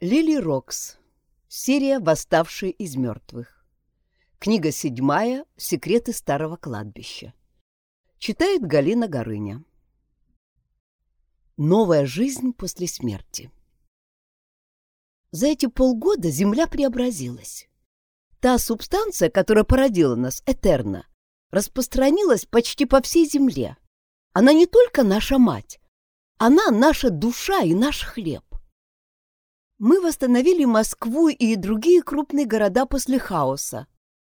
Лили Рокс. Серия «Восставшие из мертвых». Книга седьмая «Секреты старого кладбища». Читает Галина Горыня. Новая жизнь после смерти. За эти полгода Земля преобразилась. Та субстанция, которая породила нас, Этерна, распространилась почти по всей Земле. Она не только наша мать, она наша душа и наш хлеб. Мы восстановили Москву и другие крупные города после хаоса.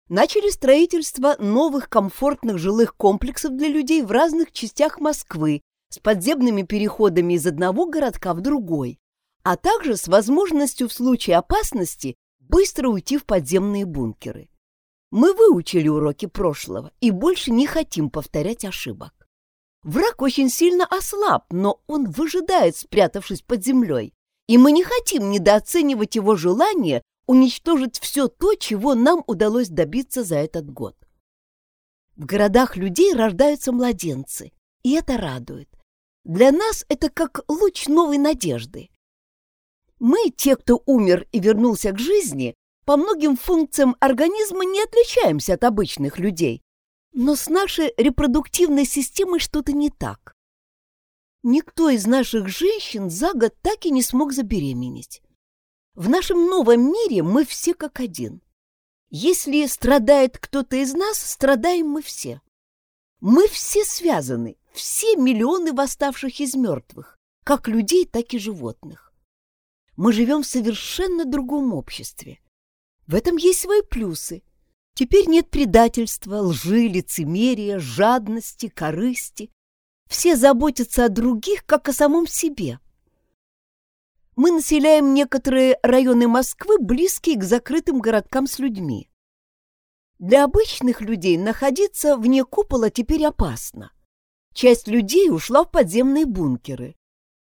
Начали строительство новых комфортных жилых комплексов для людей в разных частях Москвы с подземными переходами из одного городка в другой, а также с возможностью в случае опасности быстро уйти в подземные бункеры. Мы выучили уроки прошлого и больше не хотим повторять ошибок. Враг очень сильно ослаб, но он выжидает, спрятавшись под землей, и мы не хотим недооценивать его желание уничтожить все то, чего нам удалось добиться за этот год. В городах людей рождаются младенцы, и это радует. Для нас это как луч новой надежды. Мы, те, кто умер и вернулся к жизни, по многим функциям организма не отличаемся от обычных людей, но с нашей репродуктивной системой что-то не так. Никто из наших женщин за год так и не смог забеременеть. В нашем новом мире мы все как один. Если страдает кто-то из нас, страдаем мы все. Мы все связаны, все миллионы восставших из мертвых, как людей, так и животных. Мы живем в совершенно другом обществе. В этом есть свои плюсы. Теперь нет предательства, лжи, лицемерия, жадности, корысти. Все заботятся о других, как о самом себе. Мы населяем некоторые районы Москвы, близкие к закрытым городкам с людьми. Для обычных людей находиться вне купола теперь опасно. Часть людей ушла в подземные бункеры.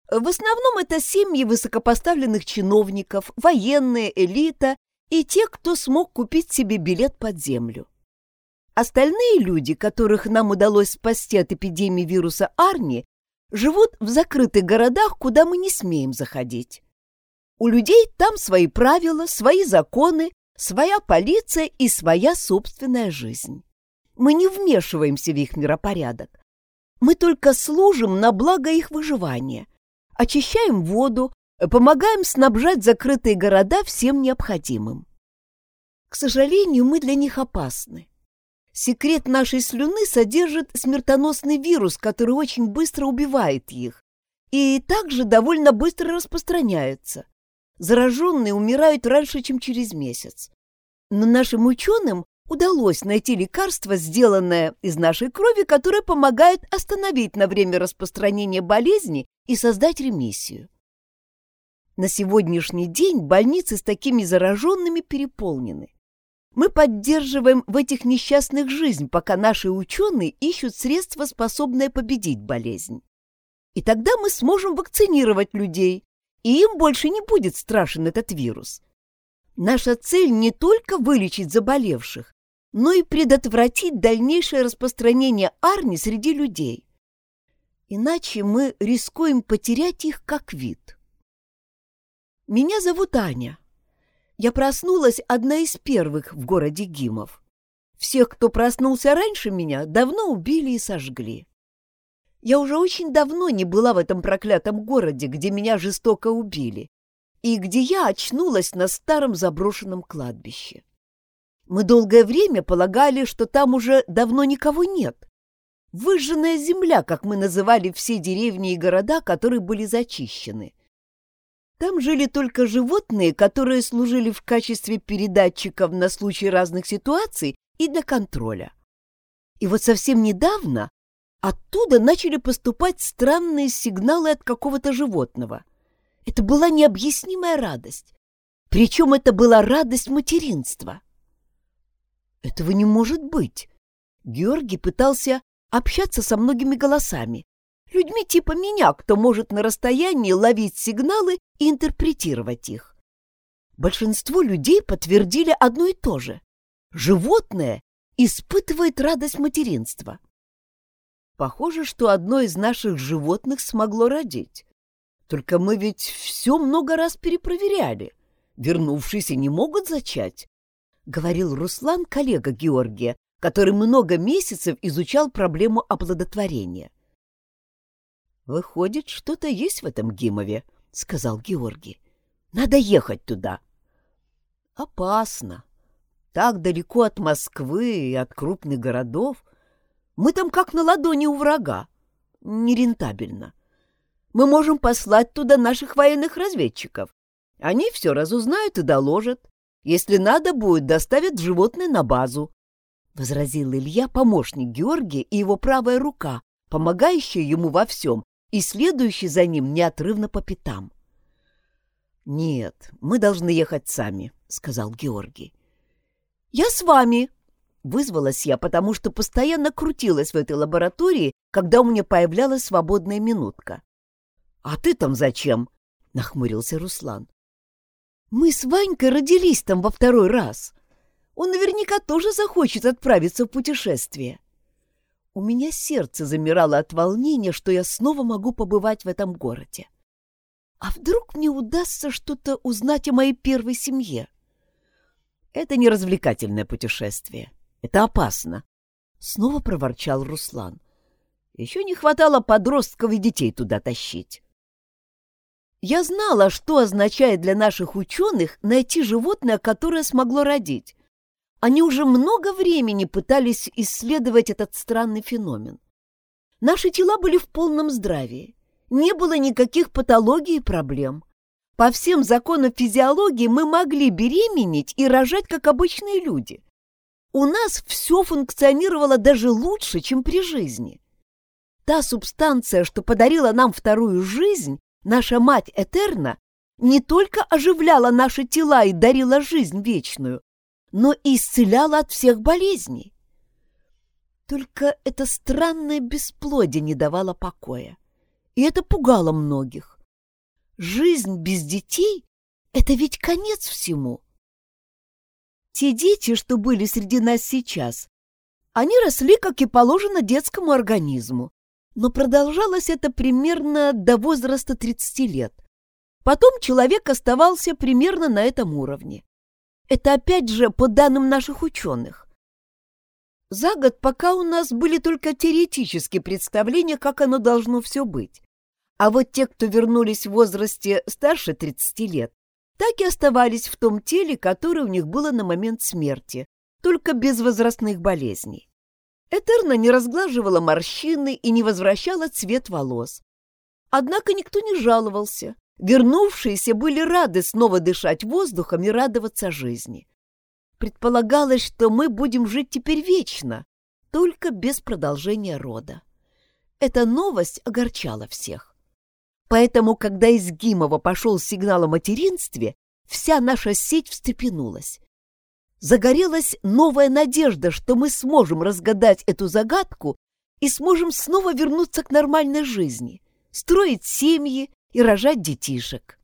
В основном это семьи высокопоставленных чиновников, военные, элита и те, кто смог купить себе билет под землю. Остальные люди, которых нам удалось спасти от эпидемии вируса Арни, живут в закрытых городах, куда мы не смеем заходить. У людей там свои правила, свои законы, своя полиция и своя собственная жизнь. Мы не вмешиваемся в их миропорядок. Мы только служим на благо их выживания, очищаем воду, помогаем снабжать закрытые города всем необходимым. К сожалению, мы для них опасны. Секрет нашей слюны содержит смертоносный вирус, который очень быстро убивает их, и также довольно быстро распространяется. Зараженные умирают раньше, чем через месяц. Но нашим ученым удалось найти лекарство, сделанное из нашей крови, которое помогает остановить на время распространения болезни и создать ремиссию. На сегодняшний день больницы с такими зараженными переполнены. Мы поддерживаем в этих несчастных жизнь, пока наши ученые ищут средства, способные победить болезнь. И тогда мы сможем вакцинировать людей, и им больше не будет страшен этот вирус. Наша цель не только вылечить заболевших, но и предотвратить дальнейшее распространение арни среди людей. Иначе мы рискуем потерять их как вид. Меня зовут Аня. Я проснулась одна из первых в городе Гимов. Всех, кто проснулся раньше меня, давно убили и сожгли. Я уже очень давно не была в этом проклятом городе, где меня жестоко убили, и где я очнулась на старом заброшенном кладбище. Мы долгое время полагали, что там уже давно никого нет. Выжженная земля, как мы называли все деревни и города, которые были зачищены. Там жили только животные, которые служили в качестве передатчиков на случай разных ситуаций и для контроля. И вот совсем недавно оттуда начали поступать странные сигналы от какого-то животного. Это была необъяснимая радость. Причем это была радость материнства. Этого не может быть. Георгий пытался общаться со многими голосами, Людьми типа меня, кто может на расстоянии ловить сигналы и интерпретировать их. Большинство людей подтвердили одно и то же. Животное испытывает радость материнства. Похоже, что одно из наших животных смогло родить. Только мы ведь все много раз перепроверяли. Вернувшиеся не могут зачать, — говорил Руслан, коллега Георгия, который много месяцев изучал проблему оплодотворения. «Выходит, что-то есть в этом Гимове», — сказал Георгий. «Надо ехать туда». «Опасно. Так далеко от Москвы и от крупных городов. Мы там как на ладони у врага. Нерентабельно. Мы можем послать туда наших военных разведчиков. Они все разузнают и доложат. Если надо будет, доставят животное на базу. — возразил Илья, помощник Георгия и его правая рука, помогающая ему во всем и следующий за ним неотрывно по пятам. «Нет, мы должны ехать сами», — сказал Георгий. «Я с вами», — вызвалась я, потому что постоянно крутилась в этой лаборатории, когда у меня появлялась свободная минутка. «А ты там зачем?» — нахмурился Руслан. «Мы с Ванькой родились там во второй раз. Он наверняка тоже захочет отправиться в путешествие». У меня сердце замирало от волнения, что я снова могу побывать в этом городе. А вдруг мне удастся что-то узнать о моей первой семье? Это не развлекательное путешествие. Это опасно. Снова проворчал Руслан. Еще не хватало подростков и детей туда тащить. Я знала, что означает для наших ученых найти животное, которое смогло родить, они уже много времени пытались исследовать этот странный феномен. Наши тела были в полном здравии. Не было никаких патологий и проблем. По всем законам физиологии мы могли беременеть и рожать, как обычные люди. У нас все функционировало даже лучше, чем при жизни. Та субстанция, что подарила нам вторую жизнь, наша мать Этерна, не только оживляла наши тела и дарила жизнь вечную, но и исцеляла от всех болезней. Только это странное бесплодие не давало покоя, и это пугало многих. Жизнь без детей — это ведь конец всему. Те дети, что были среди нас сейчас, они росли, как и положено детскому организму, но продолжалось это примерно до возраста 30 лет. Потом человек оставался примерно на этом уровне. Это опять же по данным наших ученых. За год пока у нас были только теоретические представления, как оно должно все быть. А вот те, кто вернулись в возрасте старше 30 лет, так и оставались в том теле, которое у них было на момент смерти, только без возрастных болезней. Этерна не разглаживала морщины и не возвращала цвет волос. Однако никто не жаловался, Вернувшиеся были рады снова дышать воздухом и радоваться жизни. Предполагалось, что мы будем жить теперь вечно, только без продолжения рода. Эта новость огорчала всех. Поэтому, когда из Гимова пошел сигнал о материнстве, вся наша сеть встрепенулась. Загорелась новая надежда, что мы сможем разгадать эту загадку и сможем снова вернуться к нормальной жизни, строить семьи, и рожать детишек.